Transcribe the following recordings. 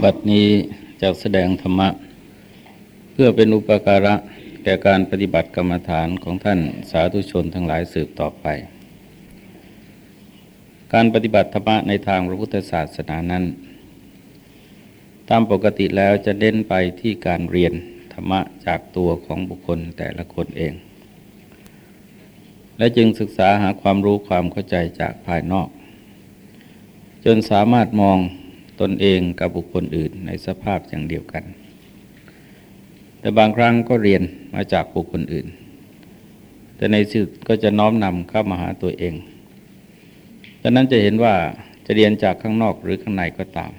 บัดนี้จะแสดงธรรมะ เพื่อเป็นอุปการะแก่การปฏิบัติกรรมฐานของท่านสาธุชนทั้งหลายสืบต่อไป การปฏิบัติธรรมะในทางพระพุทธศาสนานั้น ตามปกติแล้วจะเน้นไปที่การเรียนธรรมะจากตัวของบุคคลแต่ละคนเอง และจึงศึกษาหาความรู้ความเข้าใจจากภายนอก จนสามารถมอง ตนเองกับบุคคลอื่นในสภาพอย่างเดียวกัน แต่บางครั้งก็เรียนมาจากบุคคลอื่น แต่ในสุดก็จะน้อมนำเข้ามาหาตัวเองดังนั้นจะเห็นว่าจะเรียนจากข้างนอกหรือข้างในก็ตาม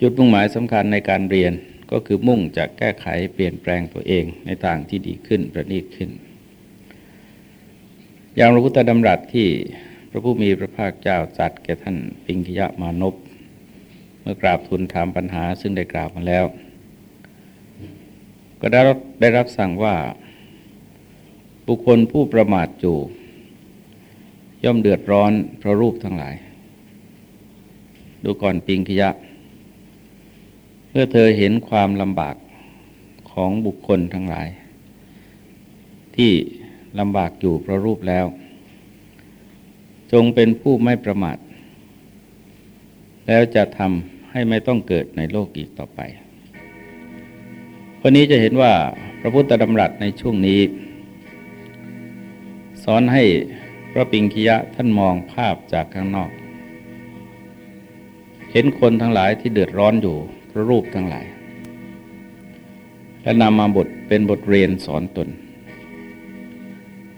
จุดมุ่งหมายสำคัญในการเรียนก็คือมุ่งจะแก้ไขเปลี่ยนแปลงตัวเองในทางที่ดีขึ้นประณีตขึ้น อย่างพระพุทธดำรัสที่พระผู้มีพระภาคเจ้าจัดแก่ท่านปิงคิยมานพ เมื่อกราบทูลถามปัญหาซึ่งได้กราบมาแล้ว ก็ได้รับได้รับสั่งว่า บุคคลผู้ประมาทอยู่ ย่อมเดือดร้อนเพราะรูปทั้งหลาย ดูก่อนปิงคิยะ เมื่อเธอเห็นความลำบากของบุคคลทั้งหลาย ที่ลำบากอยู่เพราะรูปแล้ว จงเป็นผู้ไม่ประมาทแล้วจะทำ ให้ไม่ต้องเกิดในโลกอีกต่อไป วันนี้จะเห็นว่าพระพุทธดำรัสในช่วงนี้ สอนให้พระปิงคิยะท่านมองภาพจากข้างนอก เห็นคนทั้งหลายที่เดือดร้อนอยู่พระรูปทั้งหลาย และนำมาบทเป็นบทเรียนสอนตน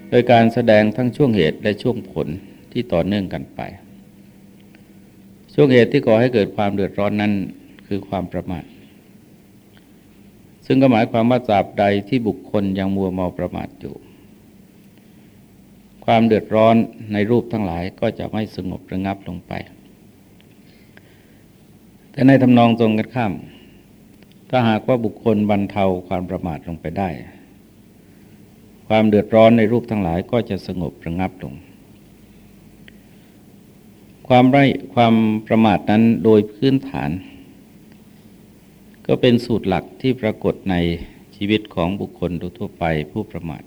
โดยการแสดงทั้งช่วงเหตุและช่วงผลที่ต่อเนื่องกันไป ช่วงเหตุที่ก่อให้เกิดความเดือดร้อนนั้นคือความประมาทซึ่งก็หมายความว่าตราบใดที่บุคคลยังมัวเมาประมาทอยู่ ความเดือดร้อนในรูปทั้งหลายก็จะไม่สงบระงับลงไป แต่ในทำนองตรงกันข้าม ถ้าหากว่าบุคคลบรรเทาความประมาทลงไปได้ ความเดือดร้อนในรูปทั้งหลายก็จะสงบระงับลง ความไร้ความประมาทนั้นโดยพื้นฐาน ก็เป็นสูตรหลักที่ปรากฏในชีวิตของบุคคลทั่วไปผู้ประมาท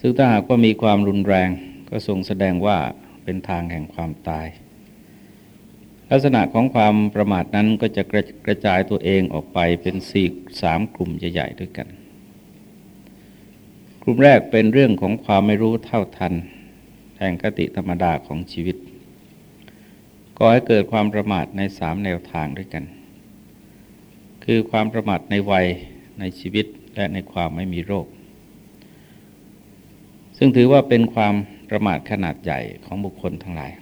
ซึ่งถ้าหากว่ามีความรุนแรงก็ทรงแสดงว่าเป็นทางแห่งความตาย ลักษณะของความประมาทนั้นก็จะกระกระจายตัวเองออกไปเป็นสี่สามกลุ่มใหญ่ๆด้วยกัน กลุ่มแรกเป็นเรื่องของความไม่รู้เท่าทัน แห่งกติธรรมดาของชีวิตก่อให้เกิดความประมาทในสามแนวทางด้วยกัน คือความประมาทในวัยในชีวิตและในความไม่มีโรค ซึ่งถือว่าเป็นความประมาทขนาดใหญ่ของบุคคลทั้งหลาย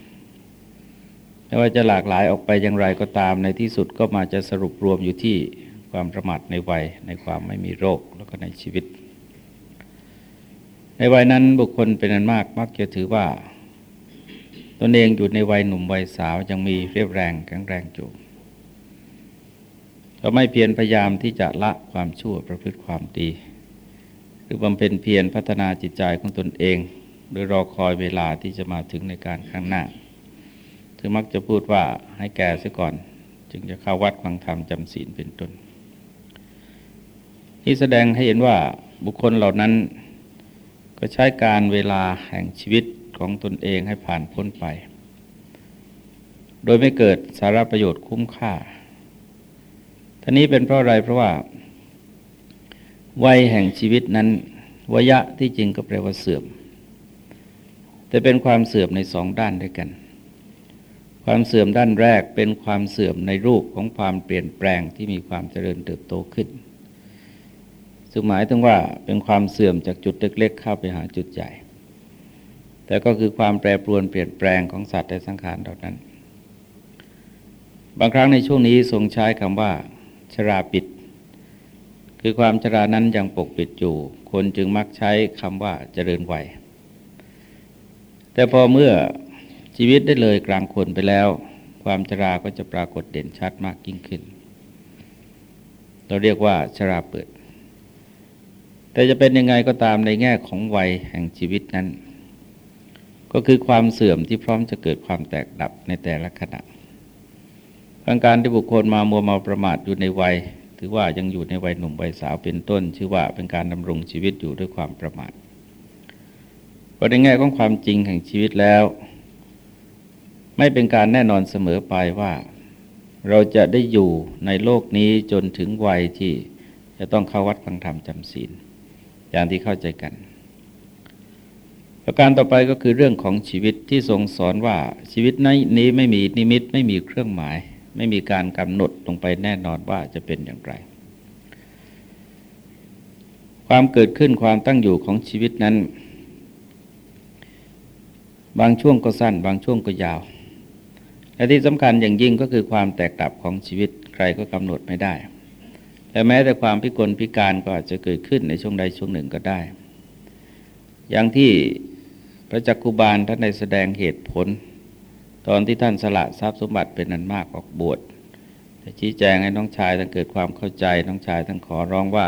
ไม่ว่าจะหลากหลายออกไปอย่างไรก็ตามในที่สุดก็มาจะสรุปรวมอยู่ที่ความประมาทในวัยในความไม่มีโรคแล้วก็ในชีวิต ในวัยนั้นบุคคลเป็นอันมากมักจะถือว่า ตนเองอยู่ในวัยหนุ่มวัยสาวยังมีเรียบแรงแข็งแรงอยู่ก็ไม่เพียรพยายามที่จะละความชั่วประพฤติความดี หรือบำเพ็ญเพียรพัฒนาจิตใจของตนเอง โดยรอคอยเวลาที่จะมาถึงในการข้างหน้าถึงมักจะพูดว่าให้แก่เสียก่อน จึงจะเข้าวัดฟังธรรมจำศีลเป็นต้นที่แสดงให้เห็นว่าบุคคลเหล่านั้น ก็ใช้การเวลาแห่งชีวิตของตนเองให้ผ่านพ้นไป โดยไม่เกิดสาระประโยชน์คุ้มค่าท่านี้เป็นเพราะอะไรเพราะว่า วัยแห่งชีวิตนั้นวยะที่จริงก็แปลว่าเสื่อม แต่เป็นความเสื่อมในสองด้านด้วยกัน ความเสื่อมด้านแรกเป็นความเสื่อมในรูปของความเปลี่ยนแปลงที่มีความเจริญเติบโตขึ้น ซึ่งหมายถึงว่าเป็นความเสื่อมจากจุดเล็กๆ เข้าไปหาจุดใหญ่ แต่ก็คือความแปรปรวนเปลี่ยนแปลงของสัตว์ในสังขารเหล่านั้น บางครั้งในช่วงนี้ทรงใช้คำว่า ชราปิด คือความชรานั้นยังปกปิดอยู่ คนจึงมักใช้คำว่าเจริญวัย แต่พอเมื่อชีวิตได้เลยกลางคนไปแล้ว ความชราก็จะปรากฏเด่นชัดมากยิ่งขึ้น เราเรียกว่าชราเปิด แต่จะเป็นยังไงก็ตามในแง่ของวัยแห่งชีวิตนั้น ก็คือความเสื่อมที่พร้อมจะเกิดความแตกดับในแต่ละขณะการการที่บุคคลมามัวมาประมาทอยู่ในวัย ถือว่ายังอยู่ในวัยหนุ่มวัยสาวเป็นต้น ชื่อว่าเป็นการดำรงชีวิตอยู่ด้วยความประมาทก็ในแง่ของความจริงแห่งชีวิตแล้ว ไม่เป็นการแน่นอนเสมอไปว่า เราจะได้อยู่ในโลกนี้จนถึงวัยที่จะต้องเข้าวัดฟังธรรมจำศีล อย่างที่เข้าใจกัน ประการต่อไปก็คือเรื่องของชีวิตที่ทรงสอนว่าชีวิตนี้ไม่มีนิมิตไม่มีเครื่องหมาย ไม่มีการกำหนดลงไปแน่นอนว่าจะเป็นอย่างไร ความเกิดขึ้นความตั้งอยู่ของชีวิตนั้น บางช่วงก็สั้น บางช่วงก็ยาวและที่สำคัญอย่างยิ่งก็คือความแตกดับของชีวิตใครก็กำหนดไม่ได้ และแม้แต่ความพิกลพิการก็อาจจะเกิดขึ้นในช่วงใดช่วงหนึ่งก็ได้ อย่างที่พระจักคุบาลท่านได้แสดงเหตุผล ตอนที่ท่านสละทรัพย์สมบัติเป็นนันมากออกบวชแต่ชี้แจงให้น้องชายท่านเกิดความเข้าใจน้องชายท่านขอร้องว่า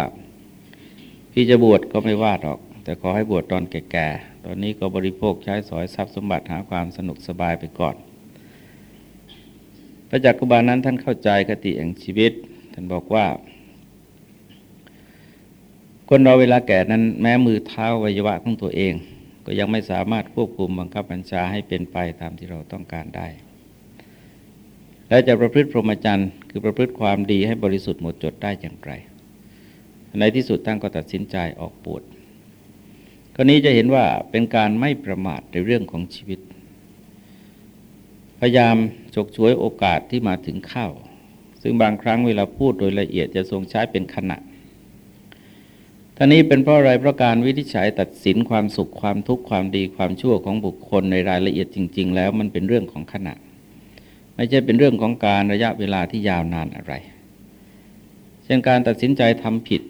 พี่จะบวชก็ไม่ว่าหรอก แต่ขอให้บวชตอนแก่ๆตอนนี้ก็บริโภคใช้สอยทรัพย์สมบัติหาความสนุกสบายไปก่อน พระจักคุบาลนั้นท่านเข้าใจคติแห่งชีวิต ท่านบอกว่า คนเราเวลาแก่นั้นแม้มือเท้าวัยวะของตัวเอง ก็ยังไม่สามารถควบคุมบังคับบัญชาให้เป็นไปตามที่เราต้องการได้ และจะประพฤติพรหมจรรย์ คือประพฤติความดีให้บริสุทธิ์หมดจดได้อย่างไร ในที่สุดท่านก็ตัดสินใจออกปวดกรณีจะเห็นว่าเป็นการไม่ประมาทในเรื่องของชีวิต พยายามฉกฉวยโอกาสที่มาถึงเข้า ซึ่งบางครั้งเวลาพูดโดยละเอียดจะทรงใช้เป็นขณะ ท่านี้เป็นเพราะอะไรเพราะการวินิจฉัยตัดสินความสุขความทุกข์ความดีความชั่วของบุคคลในรายละเอียดจริง ๆ แล้วมันเป็นเรื่องของขณะ ไม่ใช่เป็นเรื่องของการระยะเวลาที่ยาวนานอะไร เช่นการตัดสินใจทำผิด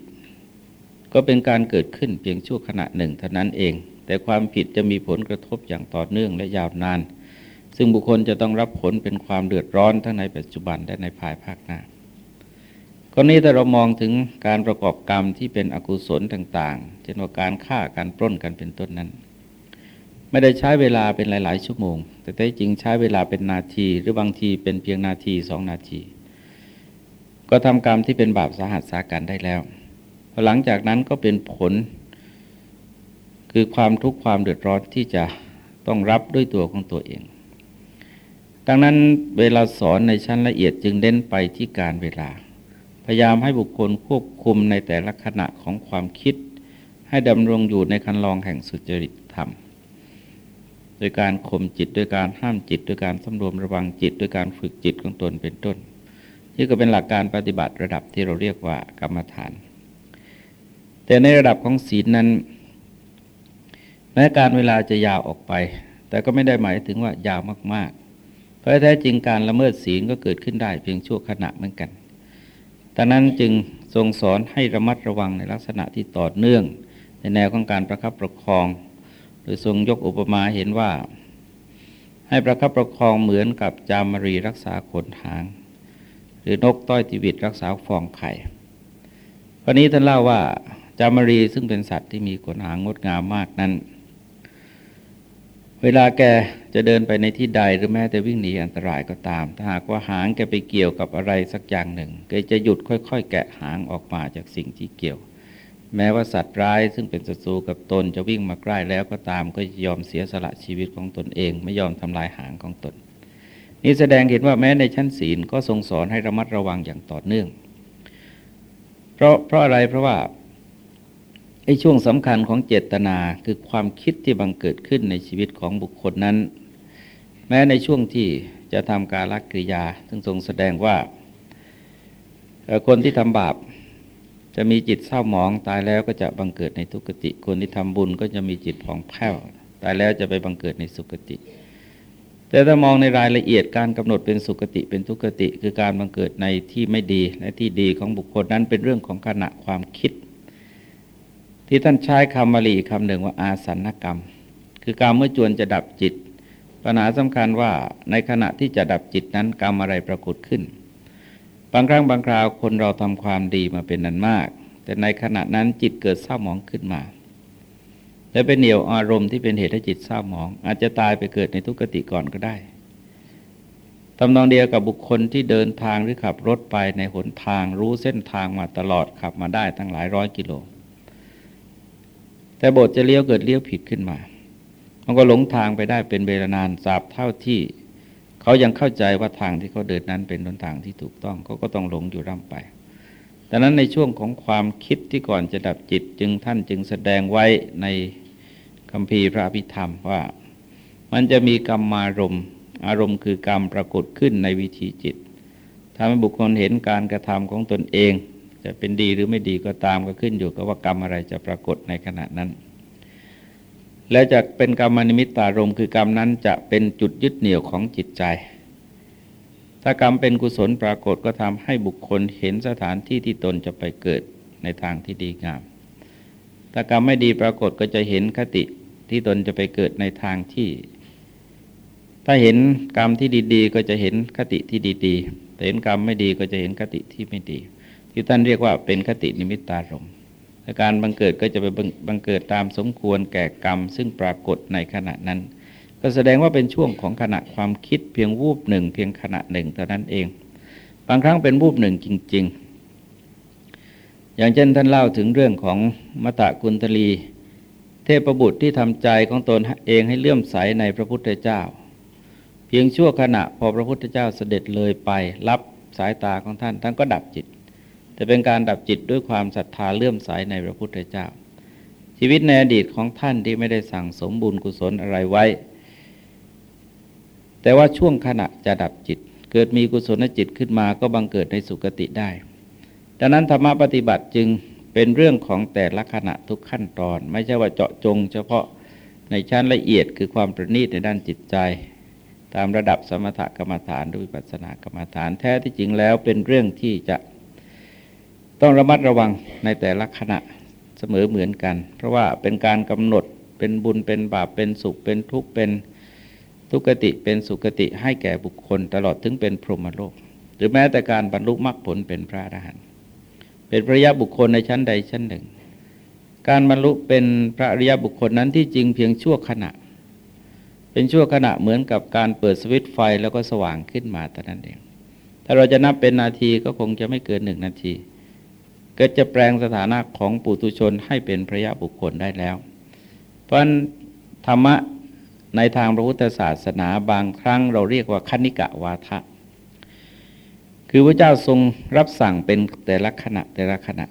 ก็เป็นการเกิดขึ้นเพียงชั่วขณะหนึ่งเท่านั้นเอง แต่ความผิดจะมีผลกระทบอย่างต่อเนื่องและยาวนาน ซึ่งบุคคลจะต้องรับผลเป็นความเดือดร้อนทั้งในปัจจุบันและในภายภาคหน้า กรณีถ้าเรามองถึงการประกอบกรรมที่เป็นอกุศลต่างๆ เช่นว่าการฆ่าการปล้นกันเป็นต้นนั้น ไม่ได้ใช้เวลาเป็นหลาย ๆ ชั่วโมง แต่แท้จริงใช้เวลาเป็นนาที หรือบางทีเป็นเพียงนาทีสองนาที ก็ทำกรรมที่เป็นบาปสาหัสสาการได้แล้ว หลังจากนั้นก็เป็นผล คือความทุกข์ความเดือดร้อนที่จะต้องรับด้วยตัวของตัวเอง ดังนั้นเวลาสอนในชั้นละเอียดจึงเน้นไปที่การเวลา พยายามให้บุคคลควบคุมในแต่ละขณะของความคิด ให้ดำรงอยู่ในคันลองแห่งสุจริตธรรม โดยการข่มจิต โดยการห้ามจิต โดยการสำรวมระวังจิต โดยการฝึกจิตของตนเป็นต้น นี่ก็เป็นหลักการปฏิบัติระดับที่เราเรียกว่ากรรมฐาน แต่ในระดับของศีลนั้น แม้การเวลาจะยาวออกไป แต่ก็ไม่ได้หมายถึงว่ายาวมากๆ เพราะแท้จริงการละเมิดศีลก็เกิดขึ้นได้เพียงชั่วขณะเหมือนกัน ดังนั้นจึงทรงสอนให้ระมัดระวังในลักษณะที่ต่อเนื่อง ในแนวของการประคับประคอง โดยทรงยกอุปมาเห็นว่า ให้ประคับประคองเหมือนกับจามรีรักษาขนหาง หรือนกต้อยติวิตรักษาฟองไข่วันนี้ท่านเล่าว่าจามรีซึ่งเป็นสัตว์ที่มีขนหางงดงามมากนั้น เวลาแกจะเดินไปในที่ใดหรือแม้แต่วิ่งหนีอันตรายก็ตาม ถ้าหากว่าหางแกไปเกี่ยวกับอะไรสักอย่างหนึ่งแกจะหยุดค่อย ๆ แกะหางออกมาจากสิ่งที่เกี่ยว แม้ว่าสัตว์ร้ายซึ่งเป็นศัตรูกับตนจะวิ่งมาใกล้แล้วก็ตามก็ยอมเสียสละชีวิตของตนเอง ไม่ยอมทำลายหางของตน นี่แสดงเห็นว่าแม้ในชั้นศีลก็ทรงสอนให้ระมัดระวังอย่างต่อเนื่อง เพราะเพราะอะไรเพราะว่า ไอ้ช่วงสำคัญของเจตนาคือความคิดที่บังเกิดขึ้นในชีวิตของบุคคลนั้น แม้ในช่วงที่จะทำการลักกิริยาซึ่งทรงแสดงว่า คนที่ทำบาปจะมีจิตเศร้าหมองตายแล้วก็จะบังเกิดในทุกติ คนที่ทำบุญก็จะมีจิตผ่องแผ้ว ตายแล้วจะไปบังเกิดในสุคติ แต่ถ้ามองในรายละเอียดการกำหนดเป็นสุคติเป็นทุกติ คือการบังเกิดในที่ไม่ดีและที่ดีของบุคคลนั้นเป็นเรื่องของขณะความคิด ที่ท่านใช้คำมาลีคำหนึ่งว่าอาสันกรรม คือการเมื่อจวนจะดับจิต ปัญหาสำคัญว่าในขณะที่จะดับจิตนั้นกรรมอะไรปรากฏขึ้น บางครั้งบางคราวคนเราทำความดีมาเป็นนั้นมาก แต่ในขณะนั้นจิตเกิดเศร้าหมองขึ้นมา และเป็นเหนียวอารมณ์ที่เป็นเหตุให้จิตเศร้าหมอง อาจจะตายไปเกิดในทุกขติก่อนก็ได้ตำนองเดียวกับบุคคลที่เดินทางหรือขับรถไปในหนทางรู้เส้นทางมาตลอดขับมาได้ตั้งหลายร้อยกิโล แต่บทจะเลี้ยวเกิดเลี้ยวผิดขึ้นมา มันก็หลงทางไปได้เป็นเวลานานสาบเท่าที่ เขายังเข้าใจว่าทางที่เขาเดินนั้นเป็นหนทางที่ถูกต้องเขาก็ต้องหลงอยู่ร่ำไปดังนั้นในช่วงของความคิดที่ก่อนจะดับจิตจึงท่านจึงแสดงไว้ในคำพีพระพิธรรมว่า มันจะมีกรรมารมณ์ อารมณ์คือกรรมปรากฏขึ้นในวิธีจิตทำให้บุคคลเห็นการกระทำของตนเอง จะเป็นดีหรือไม่ดีก็ตามก็ขึ้นอยู่กับว่ากรรมอะไรจะปรากฏในขณะนั้น และจะเป็นกรรมนิมิตตารมคือกรรมนั้นจะเป็นจุดยึดเหนี่ยวของจิตใจ ถ้ากรรมเป็นกุศลปรากฏก็ทำให้บุคคลเห็นสถานที่ที่ตนจะไปเกิดในทางที่ดีงาม ถ้ากรรมไม่ดีปรากฏก็จะเห็นคติที่ตนจะไปเกิดในทางที่ ถ้าเห็นกรรมที่ดี ๆ ก็จะเห็นคติที่ดีๆแต่เห็นกรรมไม่ดีก็จะเห็นคติที่ไม่ดี ที่ท่านเรียกว่าเป็นคตินิมิตตารมการบังเกิดก็จะไปบังเกิดตามสมควรแก่กรรม ซึ่งปรากฏในขณะนั้น ก็แสดงว่าเป็นช่วงของขณะความคิดเพียงวูบหนึ่ง เพียงขณะหนึ่งเท่านั้นเอง บางครั้งเป็นวูบหนึ่งจริง ๆ อย่างเช่นท่านเล่าถึงเรื่องของมตะกุลตลี เทพบุตรที่ทำใจของตนเองให้เลื่อมใสในพระพุทธเจ้า เพียงชั่วขณะพอพระพุทธเจ้าเสด็จเลยไปรับสายตาของท่านท่านก็ดับจิต แต่เป็นการดับจิตด้วยความศรัทธาเลื่อมใสในพระพุทธเจ้า ชีวิตในอดีตของท่านที่ไม่ได้สั่งสมบุญกุศลอะไรไว้ แต่ว่าช่วงขณะจะดับจิต เกิดมีกุศลจิตขึ้นมาก็บังเกิดในสุคติได้ ดังนั้นธรรมปฏิบัติจึงเป็นเรื่องของแต่ละขณะทุกขั้นตอน ไม่ใช่ว่าเจาะจง เฉพาะในชั้นละเอียดคือความประณีตในด้านจิตใจ ตามระดับสมถกรรมฐานด้วยปัสนากรรมฐานแท้ที่จริงแล้วเป็นเรื่องที่จะ ต้องระมัดระวังในแต่ละขณะเสมอเหมือนกัน เพราะว่าเป็นการกำหนดเป็นบุญเป็นบาปเป็นสุขเป็นทุกข์เป็นทุกติเป็นสุขติให้แก่บุคคลตลอดถึงเป็นพรหมโลก หรือแม้แต่การบรรลุมรรคผลเป็นพระอรหันต์เป็นพระยะบุคคลในชั้นใดชั้นหนึ่ง การบรรลุเป็นพระอริยบุคคลนั้นที่จริงเพียงชั่วขณะ เป็นชั่วขณะเหมือนกับการเปิดสวิตไฟแล้วก็สว่างขึ้นมาแต่นั้นเอง ถ้าเราจะนับเป็นนาทีก็คงจะไม่เกินหนึ่งนาที ก็จะแปลงสถานะของปุถุชนให้เป็นพระยะบุคคลได้แล้ว เพราะธรรมะในทางพระพุทธศาสนาบางครั้งเราเรียกว่าคณิกะวาทะ คือพระเจ้าทรงรับสั่งเป็นแต่ละขณะแต่ละขณะ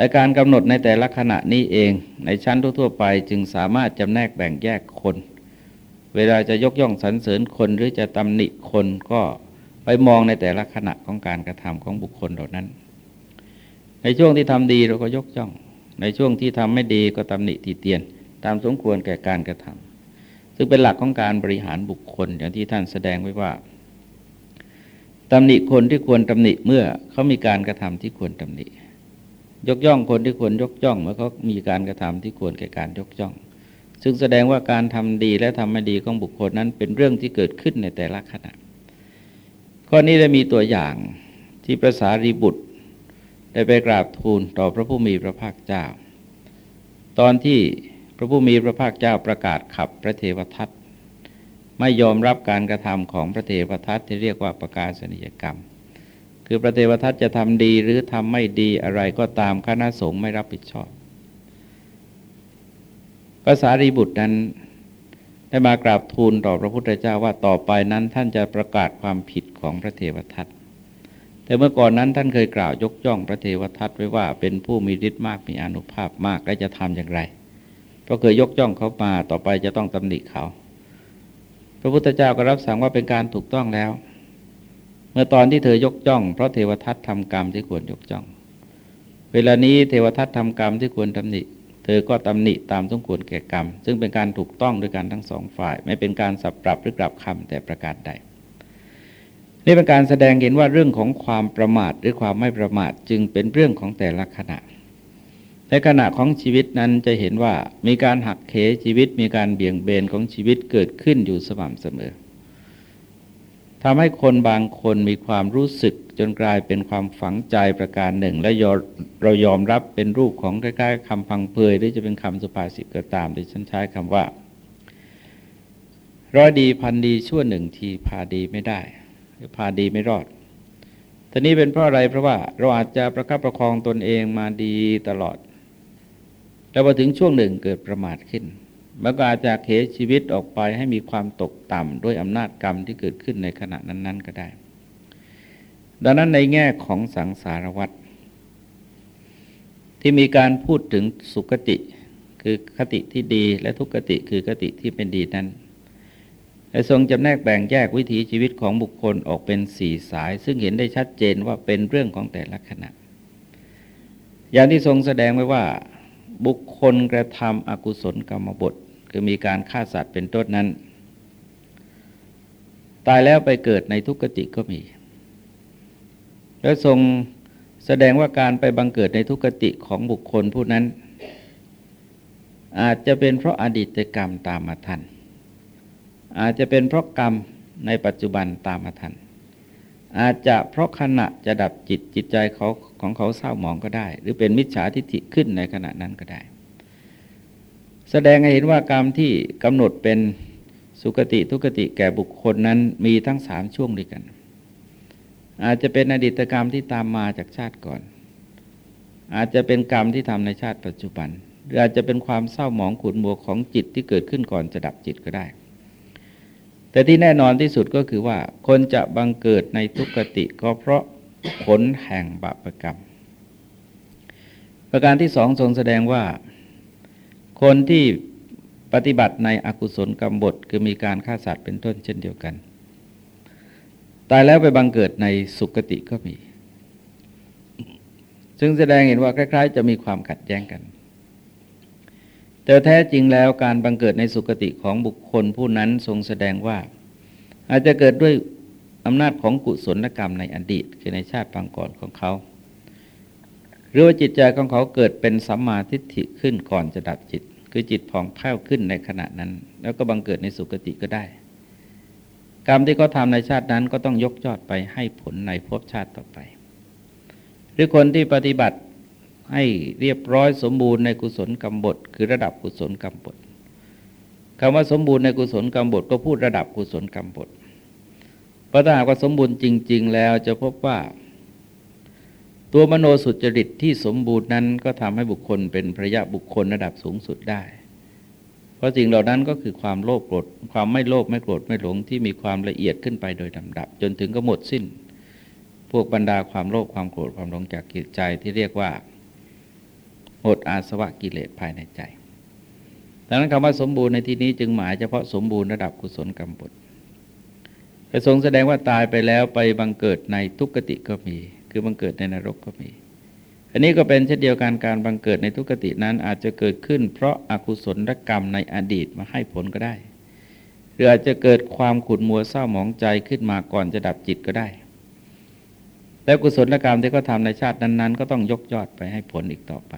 อาการกำหนดในแต่ละขณะนี้เอง ในชั้นทั่วๆไปจึงสามารถจำแนกแบ่งแยกคน เวลาจะยกย่องสรรเสริญคนหรือจะตำหนิคนก็ไปมองในแต่ละขณะของการกระทำของบุคคลเหล่านั้น ในช่วงที่ทำดีเราก็ยกย่อง ในช่วงที่ทำไม่ดีก็ตำหนิตีเตียน ตามสมควรแก่การกระทำซึ่งเป็นหลักของการบริหารบุคคลอย่างที่ท่านแสดงไว้ว่าตำหนิคนที่ควรตำหนิเมื่อเขามีการกระทำที่ควรตำหนิ ยกย่องคนที่ควรยกย่องเมื่อเขามีการกระทำที่ควรแก่การยกย่อง ซึ่งแสดงว่าการทำดีและทำไม่ดีของบุคคลนั้นเป็นเรื่องที่เกิดขึ้นในแต่ละขณะข้อนี้ได้มีตัวอย่างที่พระสารีบุตร ได้ไปกราบทูลต่อพระผู้มีพระภาคเจ้า ตอนที่พระผู้มีพระภาคเจ้าประกาศขับพระเทวทัตไม่ยอมรับการกระทำของพระเทวทัตที่เรียกว่าประกาศนิยกรรม คือพระเทวทัตจะทำดีหรือทำไม่ดีอะไรก็ตามคณะสงฆ์ไม่รับผิดชอบภาษารีบุตรนั้นได้มากราบทูลต่อพระพุทธเจ้าว่าต่อไปนั้นท่านจะประกาศความผิดของพระเทวทัต แต่เมื่อก่อนนั้นท่านเคยกล่าวยกย่องพระเทวทัตไว้ว่าเป็นผู้มีฤทธิ์มากมีอนุภาพมากและจะทำอย่างไร เพราะเคยยกย่องเขามาต่อไปจะต้องตำหนิเขา พระพุทธเจ้าก็รับสั่งว่าเป็นการถูกต้องแล้ว เมื่อตอนที่เธอยกย่อง เพราะเทวทัตทำกรรมที่ควรยกย่อง เวลานี้เทวทัตทำกรรมที่ควรตำหนิ เธอก็ตำหนิตามสมควรแก่กรรม ซึ่งเป็นการถูกต้องด้วยกันทั้งสองฝ่าย ไม่เป็นการสับปรับหรือกลับคำแต่ประการใด นี่เป็นการแสดงเห็นว่าเรื่องของความประมาทหรือความไม่ประมาทจึงเป็นเรื่องของแต่ละขณะ ในขณะของชีวิตนั้นจะเห็นว่ามีการหักเหชีวิตมีการเบี่ยงเบนของชีวิตเกิดขึ้นอยู่สม่ำเสมอทำให้คนบางคนมีความรู้สึกจนกลายเป็นความฝังใจประการหนึ่ง และเรายอมรับเป็นรูปของใกล้ๆคำพังเพยหรือจะเป็นคำสุภาษิตก็ตามที่ฉันใช้คำว่า ร้อยดีพันดีชั่วหนึ่งทีพาดีไม่ได้ หรือพาดีไม่รอดทีนี้เป็นเพราะอะไรเพราะว่าเราอาจจะประคับประคองตนเองมาดีตลอด แล้วพอถึงช่วงหนึ่งเกิดประมาทขึ้นมันก็อาจจะเหชีวิตออกไปให้มีความตกต่ำด้วยอำนาจกรรมที่เกิดขึ้นในขณะนั้น ๆ ก็ได้ ดังนั้นในแง่ของสังสารวัตรที่มีการพูดถึงสุคติ คือคติที่ดีและทุกขติคือคติที่เป็นดีนั้น ทรงจำแนกแบ่งแยกวิถีชีวิตของบุคคลออกเป็นสี่สาย ซึ่งเห็นได้ชัดเจนว่าเป็นเรื่องของแต่ละขณะ อย่างที่ทรงแสดงไว้ว่า บุคคลกระทำอกุศลกรรมบท คือมีการฆ่าสัตว์เป็นต้นนั้น ตายแล้วไปเกิดในทุกขติก็มี แล้วทรงแสดงว่าการไปบังเกิดในทุกขติของบุคคลผู้นั้น อาจจะเป็นเพราะอดีตกรรมตามมาทัน อาจจะเป็นเพราะกรรมในปัจจุบันตามมาทัน อาจจะเพราะขณะจะดับจิตจิตใจเขาของเขาเศร้าหมองก็ได้ หรือเป็นมิจฉาทิฏฐิขึ้นในขณะนั้นก็ได้ แสดงให้เห็นว่ากรรมที่กำหนดเป็นสุคติทุกติแก่บุคคลนั้นมีทั้งสามช่วงด้วยกัน อาจจะเป็นอดีตกรรมที่ตามมาจากชาติก่อน อาจจะเป็นกรรมที่ทำในชาติปัจจุบัน หรืออาจจะเป็นความเศร้าหมองขุนมัวของจิตที่เกิดขึ้นก่อนจะดับจิตก็ได้ แต่ที่แน่นอนที่สุดก็คือว่า คนจะบังเกิดในทุกขติก็เพราะผลแห่งบาปกรรม ประการที่สองทรงแสดงว่า คนที่ปฏิบัติในอกุศลกรรมบทคือมีการฆ่าสัตว์เป็นต้นเช่นเดียวกัน ตายแล้วไปบังเกิดในสุคติก็มี ซึ่งแสดงเห็นว่าคล้าย ๆ จะมีความขัดแย้งกัน แต่แท้จริงแล้วการบังเกิดในสุคติของบุคคลผู้นั้นทรงแสดงว่า อาจจะเกิดด้วยอำนาจของกุศลกรรมในอดีตคือในชาติปางก่อนของเขา หรือว่าจิตใจของเขาเกิดเป็นสัมมาทิฏฐิขึ้นก่อนจะดับจิต คือจิตผ่องแผ้วขึ้นในขณะนั้น แล้วก็บังเกิดในสุคติก็ได้ กรรมที่เขาทาในชาตินั้นก็ต้องยกยอดไปให้ผลในภพชาติต่อไป หรือคนที่ปฏิบัติ ให้เรียบร้อยสมบูรณ์ในกุศลกรรมบท คือระดับกุศลกรรมบทคำว่าสมบูรณ์ในกุศลกรรมบทก็พูดระดับกุศลกรรมบทเพราะถ้าหากว่าสมบูรณ์จริง ๆ แล้วจะพบว่า ตัวมโนสุจริตที่สมบูรณ์นั้นก็ทำให้บุคคลเป็นพระยะบุคคลระดับสูงสุดได้ เพราะสิ่งเหล่านั้นก็คือความโลภโกรธความไม่โลภไม่โกรธไม่หลงที่มีความละเอียดขึ้นไปโดยลำดับ จนถึงก็หมดสิ้น พวกบรรดาความโลภความโกรธความหลงจากจิตใจที่เรียกว่า หดอาสวะกิเลสภายในใจ ดังนั้นคำว่าสมบูรณ์ในที่นี้จึงหมายเฉพาะสมบูรณ์ระดับกุศลกรรมบทจะทรงแสดงว่าตายไปแล้วไปบังเกิดในทุกขติก็มี คือบังเกิดในนรกก็มี อันนี้ก็เป็นเช่นเดียวกันการบังเกิดในทุกขตินั้นอาจจะเกิดขึ้น เพราะอากุศลกรรมในอดีตมาให้ผลก็ได้ หรืออาจจะเกิดความขุ่นมัวเศร้าหมองใจขึ้นมาก่อนจะดับจิตก็ได้แล้วกุศลกรรมที่เขาทาในชาตินั้น ๆ ก็ต้องยกยอดไปให้ผลอีกต่อไป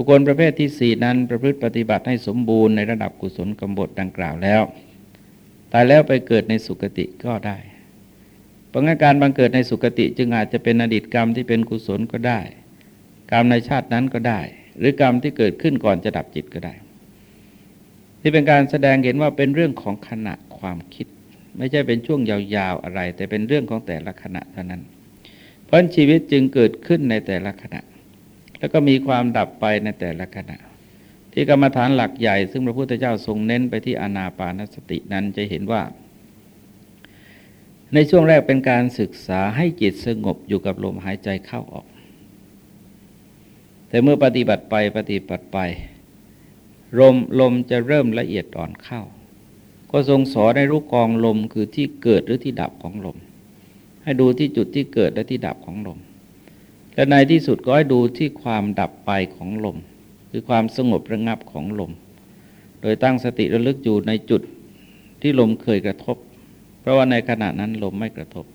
บุคคลประเภทที่สี่นั้นประพฤติปฏิบัติให้สมบูรณ์ในระดับกุศลกรรมบทดังกล่าวแล้ว ตายแล้วไปเกิดในสุคติก็ได้เพราการบังเกิดในสุคติจึงอาจจะเป็นอดีตกรรมที่เป็นกุศลก็ได้ กรรมในชาตินั้นก็ได้ หรือกรรมที่เกิดขึ้นก่อนจะดับจิตก็ได้ ที่เป็นการแสดงเห็นว่าเป็นเรื่องของขณะความคิด ไม่ใช่เป็นช่วงยาวๆอะไร แต่เป็นเรื่องของแต่ละขณะเท่านั้น เพราะชีวิตจึงเกิดขึ้นในแต่ละขณะ แล้วก็มีความดับไปในแต่ละขณะ ที่กรรมฐานหลักใหญ่ ซึ่งพระพุทธเจ้าทรงเน้นไปที่อนาปานสตินั้นจะเห็นว่า ในช่วงแรกเป็นการศึกษาให้จิตสงบอยู่กับลมหายใจเข้าออก แต่เมื่อปฏิบัติไปปฏิบัติไปลมลมจะเริ่มละเอียดอ่อนเข้า ก็ทรงสอนในรูปกองลมคือที่เกิดหรือที่ดับของลม ให้ดูที่จุดที่เกิดและที่ดับของลม และในที่สุดก็ให้ดูที่ความดับไปของลม คือความสงบระงับของลม โดยตั้งสติระลึกอยู่ในจุดที่ลมเคยกระทบ เพราะว่าในขณะนั้นลมไม่กระทบ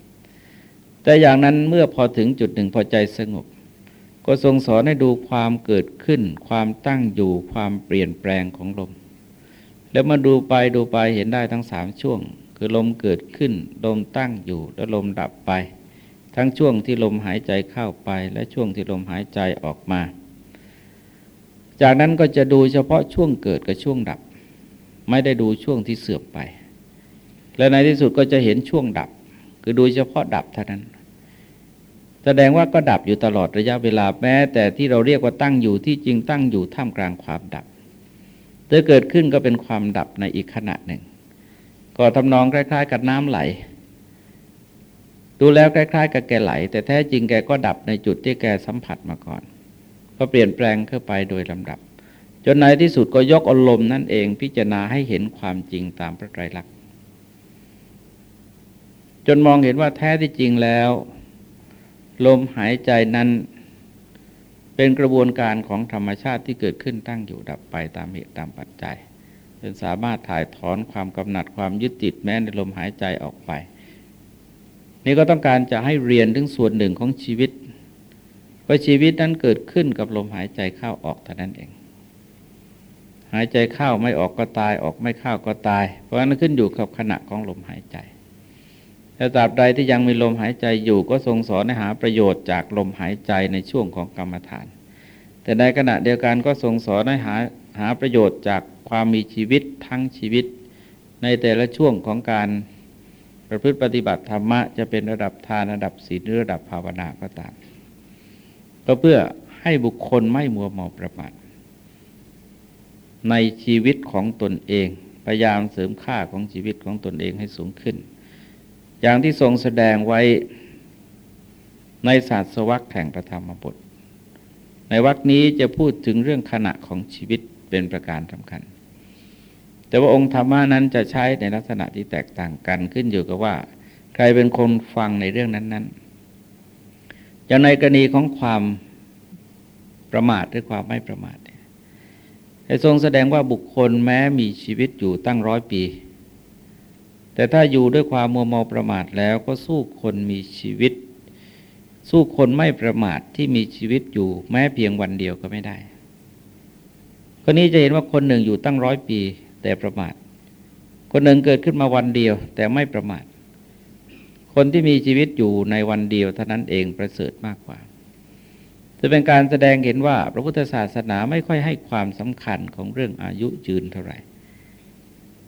แต่อย่างนั้นเมื่อพอถึงจุดหนึ่งพอใจสงบ ก็ทรงสอนให้ดูความเกิดขึ้น ความตั้งอยู่ความเปลี่ยนแปลงของลม แล้วมาดูไปดูไปเห็นได้ทั้งสามช่วง คือลมเกิดขึ้น ลมตั้งอยู่ แล้วลมดับไป ทั้งช่วงที่ลมหายใจเข้าไปและช่วงที่ลมหายใจออกมา จากนั้นก็จะดูเฉพาะช่วงเกิดกับช่วงดับ ไม่ได้ดูช่วงที่เสื่อมไป และในที่สุดก็จะเห็นช่วงดับ คือดูเฉพาะดับเท่านั้น แสดงว่าก็ดับอยู่ตลอดระยะเวลาแม้ แต่ที่เราเรียกว่าตั้งอยู่ที่จริงตั้งอยู่ท่ามกลางความดับจะเกิดขึ้นก็เป็นความดับในอีกขณะหนึ่ง ก็ทำนองคล้ายๆ กับน้ำไหล ดูแล้วคล้าย ๆ กับแกไหล แต่แท้จริงแกก็ดับในจุดที่แกสัมผัสมาก่อน ก็เปลี่ยนแปลงเข้าไปโดยลำดับ จนในที่สุดก็ยกอารมณ์นั่นเองพิจารณาให้เห็นความจริงตามพระไตรลักษณ์จนมองเห็นว่าแท้ที่จริงแล้ว ลมหายใจนั้นเป็นกระบวนการของธรรมชาติที่เกิดขึ้นตั้งอยู่ดับไปตามเหตุตามปัจจัยจนสามารถถ่ายถอนความกำหนัดความยึดติดแม้ในลมหายใจออกไป นี่ก็ต้องการจะให้เรียนถึงส่วนหนึ่งของชีวิตว่าชีวิตนั้นเกิดขึ้นกับลมหายใจเข้าออกเท่านั้นเอง หายใจเข้าไม่ออกก็ตายออกไม่เข้าก็ตาย เพราะฉะนั้นขึ้นอยู่กับขณะของลมหายใจแต่ตราบใดที่ยังมีลมหายใจอยู่ก็ทรงสอนให้หาประโยชน์จากลมหายใจในช่วงของกรรมฐาน แต่ในขณะเดียวกันก็ทรงสอนให้หาหาประโยชน์จากความมีชีวิตทั้งชีวิต ในแต่ละช่วงของการ ประพฤติปฏิบัติธรรมะจะเป็นระดับทานระดับศีลหรือระดับภาวนาก็ตาม ก็เพื่อให้บุคคลไม่มัวเมาประมาทในชีวิตของตนเอง พยายามเสริมค่าของชีวิตของตนเองให้สูงขึ้น อย่างที่ทรงแสดงไว้ในศาสตรวัคแห่งประธรรมบท ในวรรคนี้จะพูดถึงเรื่องขณะของชีวิตเป็นประการสำคัญ แต่ว่าองค์ธรรมานั้นจะใช้ในลักษณะที่แตกต่างกันขึ้นอยู่กับว่า ใครเป็นคนฟังในเรื่องนั้นๆอย่างในกรณีของความประมาทหรือความไม่ประมาทให้ทรงแสดงว่าบุคคลแม้มีชีวิตอยู่ตั้งร้อยปี แต่ถ้าอยู่ด้วยความมัวเมาประมาทแล้วก็สู้คนมีชีวิต สู้คนไม่ประมาทที่มีชีวิตอยู่แม้เพียงวันเดียวก็ไม่ได้คนนี้จะเห็นว่าคนหนึ่งอยู่ตั้งร้อยปี แต่ประมาท คนหนึ่งเกิดขึ้นมาวันเดียว แต่ไม่ประมาท คนที่มีชีวิตอยู่ในวันเดียวเท่านั้นเองประเสริฐมากกว่า จะเป็นการแสดงเห็นว่าพระพุทธศาสนาไม่ค่อยให้ความสำคัญของเรื่องอายุยืนเท่าไหร่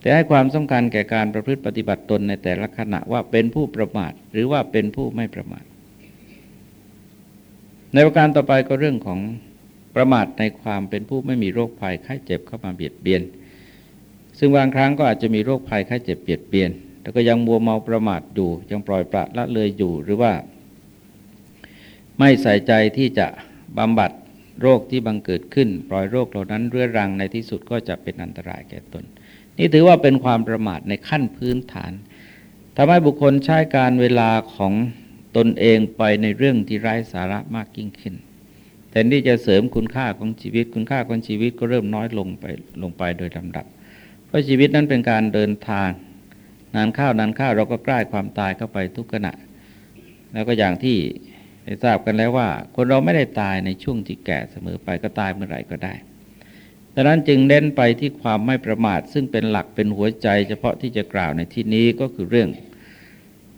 แต่ให้ความสำคัญแก่การประพฤติปฏิบัติตนในแต่ละขณะว่าเป็นผู้ประมาท หรือว่าเป็นผู้ไม่ประมาท ในประการต่อไปก็เรื่องของประมาทในความเป็นผู้ไม่มีโรคภัยไข้เจ็บเข้ามาเบียดเบียน ซึ่งบางครั้งก็อาจจะมีโรคภัยไข้เจ็บเบียดเบียนแต่ก็ยังมัวเมาประมาทอยู่ ยังปล่อยปละละเลยอยู่หรือว่า ไม่ใส่ใจที่จะบำบัดโรคที่บังเกิดขึ้น ปล่อยโรคเหล่านั้นเรื้อรังในที่สุดก็จะเป็นอันตรายแก่ตน นี่ถือว่าเป็นความประมาทในขั้นพื้นฐานทำให้บุคคลใช้การเวลาของตนเองไปในเรื่องที่ไร้สาระมากยิ่งขึ้นแทนที่จะเสริมคุณค่าของชีวิต คุณค่าของชีวิตก็เริ่มน้อยลงไปลงไปโดยลำดับ เพราะชีวิตนั้นเป็นการเดินทาง นานข้าวนานข้าวเราก็ใกล้ความตายเข้าไปทุกขณะ แล้วก็อย่างที่ได้ทราบกันแล้วว่า คนเราไม่ได้ตายในช่วงที่แก่เสมอไปก็ตายเมื่อไหร่ก็ได้ดังนั้นจึงเน้นไปที่ความไม่ประมาท ซึ่งเป็นหลักเป็นหัวใจ เฉพาะที่จะกล่าวในที่นี้ก็คือเรื่อง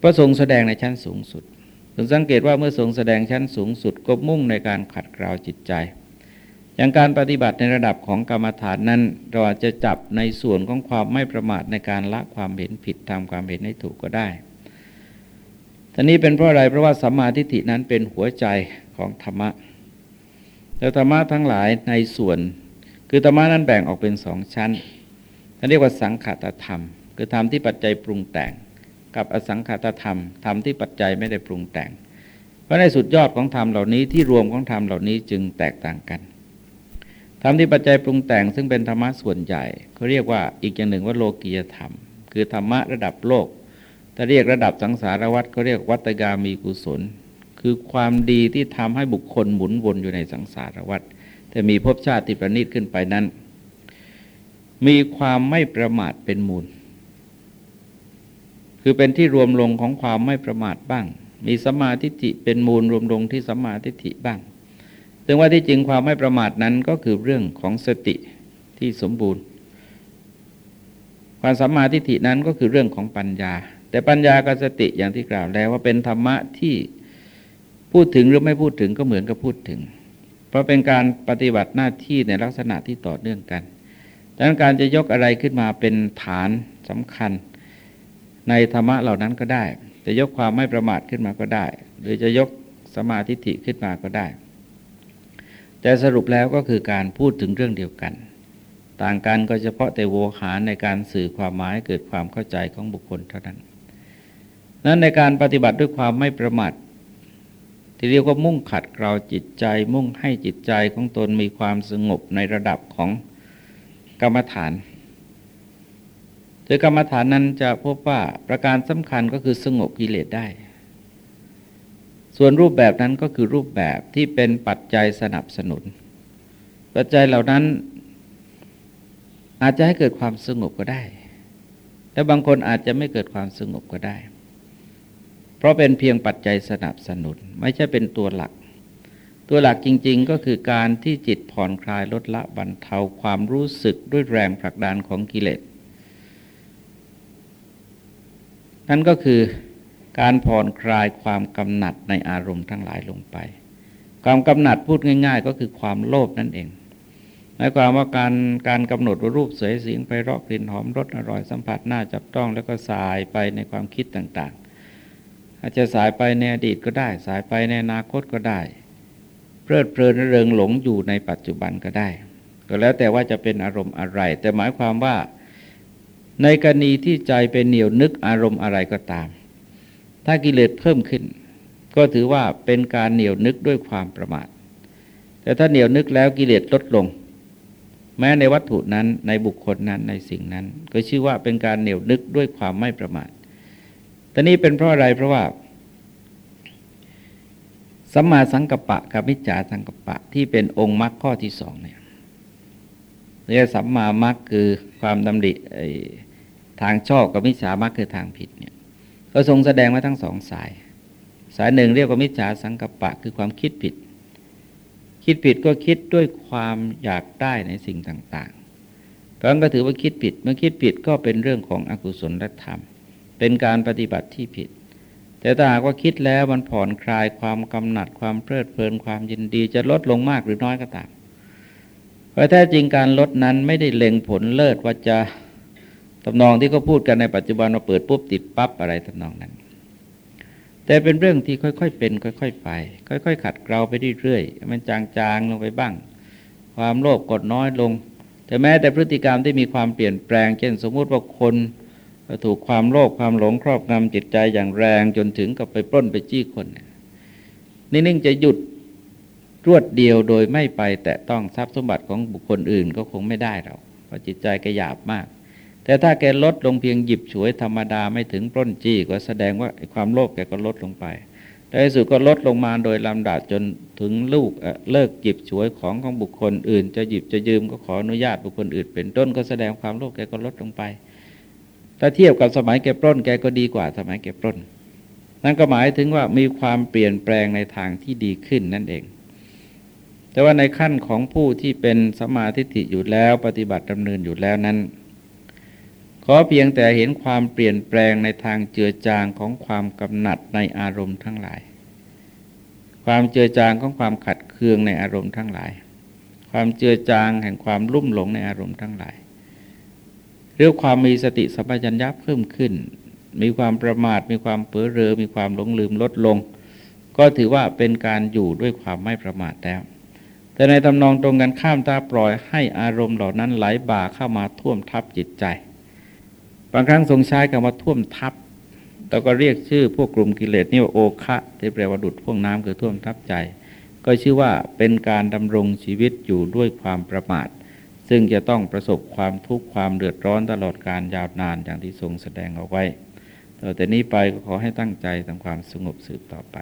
พระทรงแสดงในชั้นสูงสุดถึงสังเกตว่าเมื่อทรงแสดงชั้นสูงสุดก็มุ่งในการขัดเกลาจิตใจ อย่างการปฏิบัติในระดับของกรรมฐานนั้น เราอาจจะจับในส่วนของความไม่ประมาทในการละความเห็นผิดทำความเห็นให้ถูกก็ได้ท่านี้เป็นเพราะอะไรเพราะว่าสัมมาทิฏฐินั้นเป็นหัวใจของธรรมะแล้วธรรมะทั้งหลายในส่วน คือธรรมะนั้นแบ่งออกเป็นสองชั้นท่านเรียกว่าสังขตธรรม คือธรรมที่ปัจจัยปรุงแต่ง กับอสังขตธรรมธรรมที่ปัจจัยไม่ได้ปรุงแต่ง เพราะในสุดยอดของธรรมเหล่านี้ที่รวมของธรรมเหล่านี้จึงแตกต่างกัน ธรรมที่ปัจจัยปรุงแต่งซึ่งเป็นธรรมะส่วนใหญ่เขาเรียกว่าอีกอย่างหนึ่งว่าโลกียธรรม คือธรรมะระดับโลกถ้าเรียกระดับสังสารวัฏเขาเรียกวัตกามีกุศล คือความดีที่ทำให้บุคคลหมุนวนอยู่ในสังสารวัฏแต่มีภพชาติที่ประณีตขึ้นไปนั้น มีความไม่ประมาทเป็นมูล คือเป็นที่รวมลงของความไม่ประมาทบ้าง มีสมาธิฐิเป็นมูลรวมลงที่สมาธิฐิบ้าง ซึ่งว่าที่จริงความไม่ประมาทนั้นก็คือเรื่องของสติที่สมบูรณ์ ความสัมมาทิฏฐินั้นก็คือเรื่องของปัญญา แต่ปัญญากับสติอย่างที่กล่าวแล้วว่าเป็นธรรมะที่พูดถึงหรือไม่พูดถึงก็เหมือนกับพูดถึง เพราะเป็นการปฏิบัติหน้าที่ในลักษณะที่ต่อเนื่องกันดังนั้นการจะยกอะไรขึ้นมาเป็นฐานสำคัญ ในธรรมะเหล่านั้นก็ได้ จะยกความไม่ประมาทขึ้นมาก็ได้ หรือจะยกสมาธิิขึ้นมาก็ได้ แต่สรุปแล้วก็คือการพูดถึงเรื่องเดียวกัน ต่างกันก็เฉพาะแต่โวหารในการสื่อความหมายเกิดความเข้าใจของบุคคลเท่านั้น นั้นในการปฏิบัติด้วยความไม่ประมาทที่เรียกว่ามุ่งขัดเกลาจิตใจ มุ่งให้จิตใจของตนมีความสงบในระดับของกรรมฐานโดยกรรมฐานนั้นจะพบว่าประการสำคัญก็คือสงบกิเลสได้ ส่วนรูปแบบนั้นก็คือรูปแบบที่เป็นปัจจัยสนับสนุน ปัจจัยเหล่านั้น อาจจะให้เกิดความสงบก็ได้ แต่บางคนอาจจะไม่เกิดความสงบก็ได้ เพราะเป็นเพียงปัจจัยสนับสนุน ไม่ใช่เป็นตัวหลัก ตัวหลักจริง ๆ ก็คือการที่จิตผ่อนคลายลดละบรรเทาความรู้สึกด้วยแรงผลักดันของกิเลสนั่นก็คือ การผ่อนคลายความกำหนัดในอารมณ์ทั้งหลายลงไป ความกำหนัดพูดง่าย ๆ ก็คือความโลภนั่นเองหมายความว่าการการกำหนดว่ารูปสวยสีไปรอกกลิ่นหอมรสอร่อยสัมผัสหน้าจับต้องแล้วก็สายไปในความคิดต่างๆ อาจจะสายไปในอดีตก็ได้ สายไปในอนาคตก็ได้ เพลิดเพลินเริงหลงอยู่ในปัจจุบันก็ได้ ก็แล้วแต่ว่าจะเป็นอารมณ์อะไร แต่หมายความว่าในกรณีที่ใจเป็นเหนียวนึกอารมณ์อะไรก็ตาม ถ้ากิเลสเพิ่มขึ้น ก็ถือว่าเป็นการเหนียวนึกด้วยความประมาท แต่ถ้าเหนียวนึกแล้วกิเลสลดลง แม้ในวัตถุนั้นในบุคคลนั้นในสิ่งนั้น ก็ชื่อว่าเป็นการเหนียวนึกด้วยความไม่ประมาทแต่นี้เป็นเพราะอะไรเพราะว่าสัมมาสังกัปปะกับมิจฉาสังกัปปะที่เป็นองค์มรรคข้อที่สองเนี่ยเรียกสัมมามรรคคือความดำริทางชอบกับมิจฉามรรคคือทางผิดเนี่ย ก็ทรงแสดงมาทั้งสองสาย สายหนึ่งเรียกว่ามิจฉาสังกปะคือความคิดผิด คิดผิดก็คิดด้วยความอยากได้ในสิ่งต่างๆ เพราะนั้นก็ถือว่าคิดผิด เมื่อคิดผิดก็เป็นเรื่องของอกุศลและธรรม เป็นการปฏิบัติที่ผิด แต่ถ้าหากว่าคิดแล้วมันผ่อนคลายความกำหนัดความเพลิดเพลินความยินดีจะลดลงมากหรือน้อยก็ตามเพราะแท้จริงการลดนั้นไม่ได้เล็งผลเลิศว่าจะ ตำนองที่เขาพูดกันในปัจจุบันเราเปิดปุ๊บติดปั๊บอะไรตำนองนั้น แต่เป็นเรื่องที่ค่อยๆเป็น ค่อย ๆ ไป ค่อย ๆ ขัดเกลาไปเรื่อยๆมันจางๆลงไปบ้าง ความโลภกดน้อยลง แต่แม้แต่พฤติกรรมที่มีความเปลี่ยนแปลง เช่น สมมุติว่าคนถูกความโลภความหลงครอบงำจิตใจอย่างแรงจนถึงกับไปปล้นไปจี้คนนิ่งๆจะหยุดรวดเดียวโดยไม่ไปแตะต้องทรัพย์สมบัติของบุคคลอื่นก็คงไม่ได้เราเพราะจิตใจแกหยาบมาก แต่ถ้าแกลดลงเพียงหยิบฉวยธรรมดาไม่ถึงปล้นจี้ก็แสดงว่าความโลภแกก็ลดลงไปในที่สุดก็ลดลงมาโดยลำดับจนถึงลูกเลิกหยิบฉวยของของบุคคลอื่น จะหยิบจะยืมก็ขออนุญาตบุคคลอื่น เป็นต้นก็แสดงความโลภแกก็ลดลงไป ถ้าเทียบกับสมัยแกปล้นแกก็ดีกว่าสมัยแกปล้น นั่นก็หมายถึงว่ามีความเปลี่ยนแปลงในทางที่ดีขึ้นนั่นเอง แต่ว่าในขั้นของผู้ที่เป็นสมาธิิอยู่แล้วปฏิบัติดำเนินอยู่แล้วนั้น อเพียงแต่เห็นความเปลี่ยนแปลงในทางเจือจางของความกำหนัดในอารมณ์ทั้งหลาย ความเจือจางของความขัดเคืองในอารมณ์ทั้งหลาย ความเจือจางแห่งความลุ่มหลงในอารมณ์ทั้งหลาย เรื่องความมีสติสัมปชัญญะเพิ่มขึ้น มีความประมาท มีความเปื้อเรอ มีความหลงลืมลดลง ก็ถือว่าเป็นการอยู่ด้วยความไม่ประมาทแล้วแต่ในตำนองตรงกันข้ามตาปล่อยให้อารมณ์เหล่านั้นไหลบ่าเข้ามาท่วมทับจิตใจ บางครั้งทรงใช้คำว่าท่วมทับแต่ก็เรียกชื่อพวกกลุ่มกิเลสนี่ว่าโอคะที่แปลว่าดุดพวงน้ำคือท่วมทับใจ ก็ชื่อว่าเป็นการดำรงชีวิตอยู่ด้วยความประมาท ซึ่งจะต้องประสบความทุกข์ความเดือดร้อนตลอดการยาวนานอย่างที่ทรงแสดงเอาไว้ต่อแต่นี้ไปก็ขอให้ตั้งใจทำความสงบสืบต่อไป